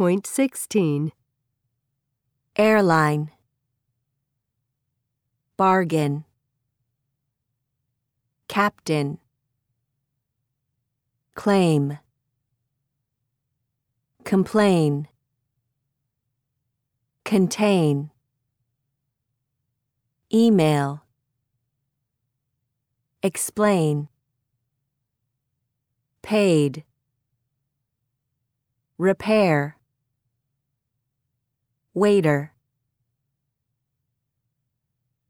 5.16. airline, bargain, captain, claim, complain, contain, email, explain, paid, repair, waiter.